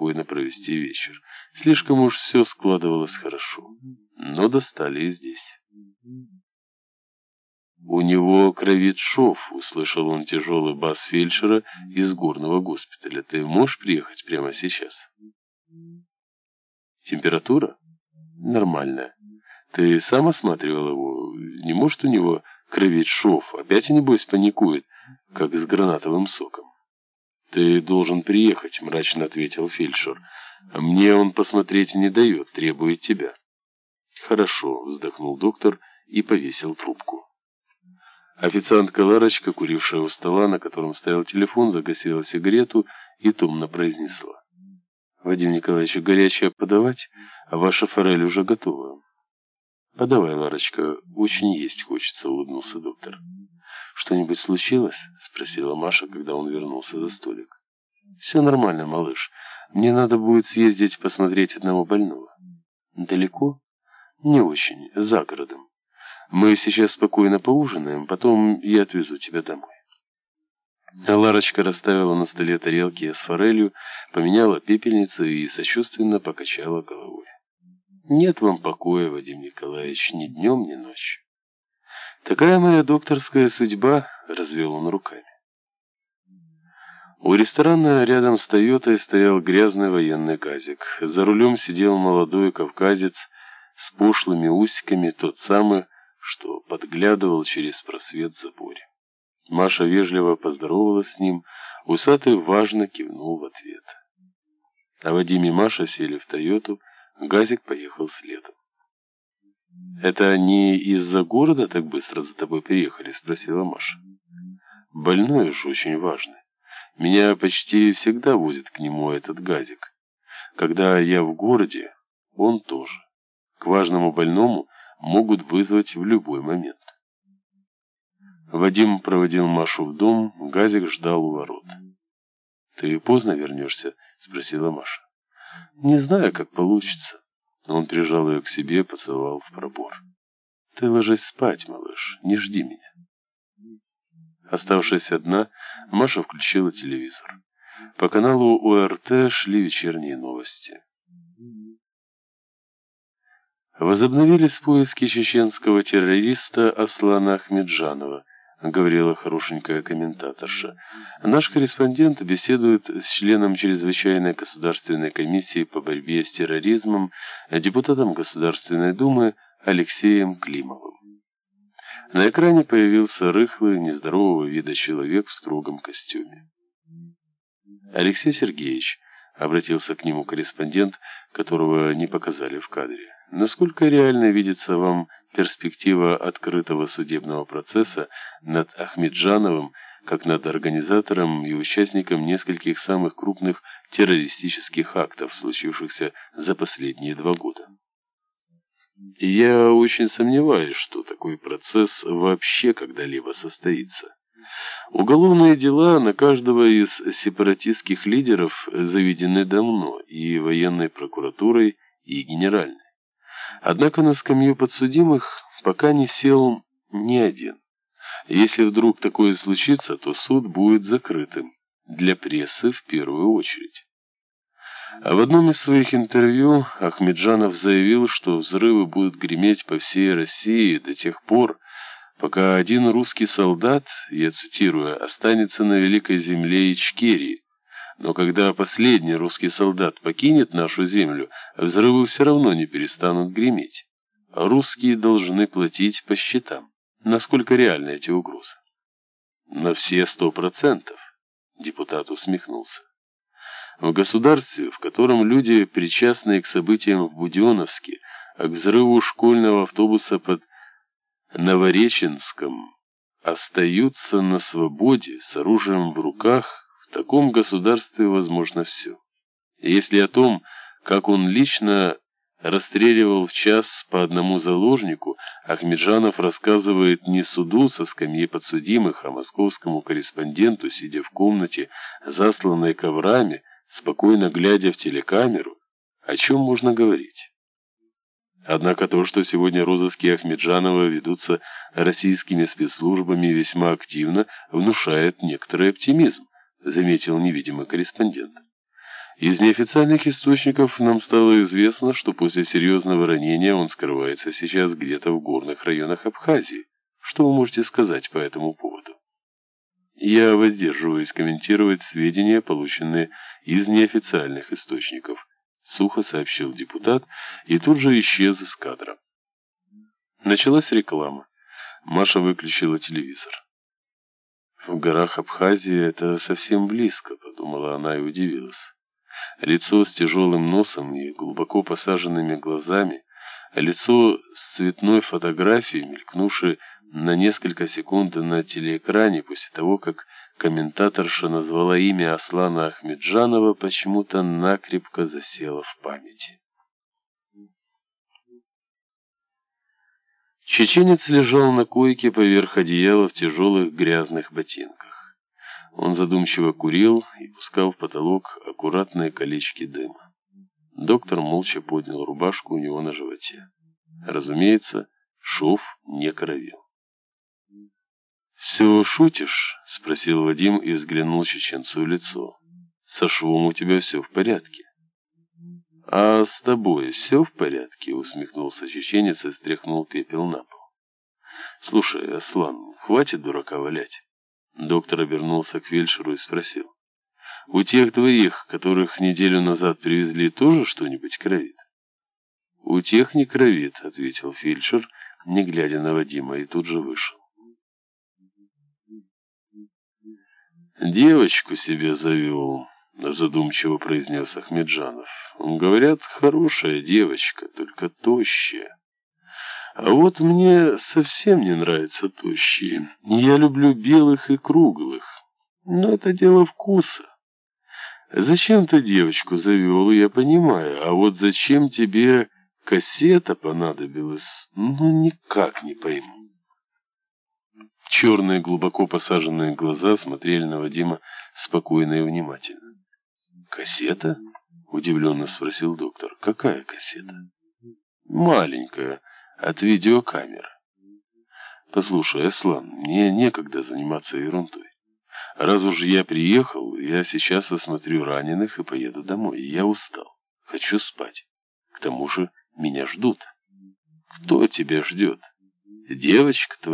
спокойно провести вечер. Слишком уж все складывалось хорошо. Но достали и здесь. «У него кровит шов», — услышал он тяжелый бас фельдшера из горного госпиталя. «Ты можешь приехать прямо сейчас?» «Температура?» «Нормальная. Ты сам осматривал его? Не может у него кровить шов? Опять, небось, паникует, как с гранатовым соком?» «Ты должен приехать», — мрачно ответил фельдшер. «Мне он посмотреть не дает, требует тебя». «Хорошо», — вздохнул доктор и повесил трубку. Официантка Ларочка, курившая у стола, на котором стоял телефон, загасила сигарету и томно произнесла. «Вадим Николаевич, горячее подавать, а ваша форель уже готова». «Подавай, Ларочка, очень есть хочется», — улыбнулся доктор. «Что-нибудь случилось?» — спросила Маша, когда он вернулся за столик. «Все нормально, малыш. Мне надо будет съездить посмотреть одного больного». «Далеко?» «Не очень, за городом». Мы сейчас спокойно поужинаем, потом я отвезу тебя домой. Ларочка расставила на столе тарелки с форелью, поменяла пепельницу и сочувственно покачала головой. Нет вам покоя, Вадим Николаевич, ни днем, ни ночью. Такая моя докторская судьба, развел он руками. У ресторана рядом с Тойотой стоял грязный военный газик. За рулем сидел молодой кавказец с пошлыми усиками, тот самый, что подглядывал через просвет в заборе. Маша вежливо поздоровалась с ним, усатый важно кивнул в ответ. А Вадим и Маша сели в Тойоту, Газик поехал следом. «Это они из-за города так быстро за тобой приехали?» — спросила Маша. «Больной уж очень важный. Меня почти всегда возит к нему этот Газик. Когда я в городе, он тоже. К важному больному могут вызвать в любой момент. Вадим проводил Машу в дом, Газик ждал у ворот. «Ты поздно вернешься?» — спросила Маша. «Не знаю, как получится». Он прижал ее к себе, поцеловал в пробор. «Ты ложись спать, малыш, не жди меня». Оставшись одна, Маша включила телевизор. По каналу ОРТ шли вечерние новости. Возобновились поиски чеченского террориста Аслана Ахмеджанова, говорила хорошенькая комментаторша. Наш корреспондент беседует с членом чрезвычайной государственной комиссии по борьбе с терроризмом, депутатом Государственной Думы Алексеем Климовым. На экране появился рыхлый, нездорового вида человек в строгом костюме. Алексей Сергеевич, обратился к нему корреспондент, которого не показали в кадре. Насколько реально видится вам перспектива открытого судебного процесса над Ахмеджановым, как над организатором и участником нескольких самых крупных террористических актов, случившихся за последние два года? Я очень сомневаюсь, что такой процесс вообще когда-либо состоится. Уголовные дела на каждого из сепаратистских лидеров заведены давно и военной прокуратурой, и генеральной. Однако на скамью подсудимых пока не сел ни один. Если вдруг такое случится, то суд будет закрытым, для прессы в первую очередь. А в одном из своих интервью Ахмеджанов заявил, что взрывы будут греметь по всей России до тех пор, пока один русский солдат, я цитирую, останется на великой земле Ичкерии, но когда последний русский солдат покинет нашу землю, взрывы все равно не перестанут греметь. Русские должны платить по счетам. Насколько реальны эти угрозы? На все сто процентов, депутат усмехнулся. В государстве, в котором люди, причастные к событиям в Буденновске, а к взрыву школьного автобуса под Новореченском, остаются на свободе с оружием в руках, в таком государстве возможно все. Если о том, как он лично расстреливал в час по одному заложнику, Ахмеджанов рассказывает не суду со скамьи подсудимых, а московскому корреспонденту, сидя в комнате, засланной коврами, спокойно глядя в телекамеру, о чем можно говорить? Однако то, что сегодня розыски Ахмеджанова ведутся российскими спецслужбами весьма активно, внушает некоторый оптимизм. — заметил невидимый корреспондент. Из неофициальных источников нам стало известно, что после серьезного ранения он скрывается сейчас где-то в горных районах Абхазии. Что вы можете сказать по этому поводу? Я воздерживаюсь комментировать сведения, полученные из неофициальных источников, сухо сообщил депутат и тут же исчез из кадра. Началась реклама. Маша выключила телевизор. В горах Абхазии это совсем близко, подумала она и удивилась. Лицо с тяжелым носом и глубоко посаженными глазами, лицо с цветной фотографией, мелькнувшей на несколько секунд на телеэкране после того, как комментаторша назвала имя Аслана Ахмеджанова, почему-то накрепко засело в памяти. Чеченец лежал на койке поверх одеяла в тяжелых грязных ботинках. Он задумчиво курил и пускал в потолок аккуратные колечки дыма. Доктор молча поднял рубашку у него на животе. Разумеется, шов не кровил. «Все шутишь?» — спросил Вадим и взглянул чеченцу в лицо. «Со швом у тебя все в порядке». «А с тобой все в порядке?» — усмехнулся чеченец и стряхнул пепел на пол. «Слушай, Аслан, хватит дурака валять». Доктор обернулся к фельдшеру и спросил. «У тех двоих, которых неделю назад привезли, тоже что-нибудь кровит?» «У тех не кровит», — ответил фельдшер, не глядя на Вадима, и тут же вышел. «Девочку себе завел», — задумчиво произнес Ахмеджанов. «Говорят, хорошая девочка, только тощая. А вот мне совсем не нравятся тощие. Я люблю белых и круглых. Но это дело вкуса. Зачем ты девочку завел, я понимаю, а вот зачем тебе кассета понадобилась, ну никак не пойму». Черные, глубоко посаженные глаза смотрели на Вадима спокойно и внимательно. «Кассета?» — удивленно спросил доктор. «Какая кассета?» «Маленькая, от видеокамеры». «Послушай, Аслан, мне некогда заниматься ерундой. Раз уж я приехал, я сейчас осмотрю раненых и поеду домой. Я устал, хочу спать. К тому же меня ждут». «Кто тебя ждет?» «Девочка твоя».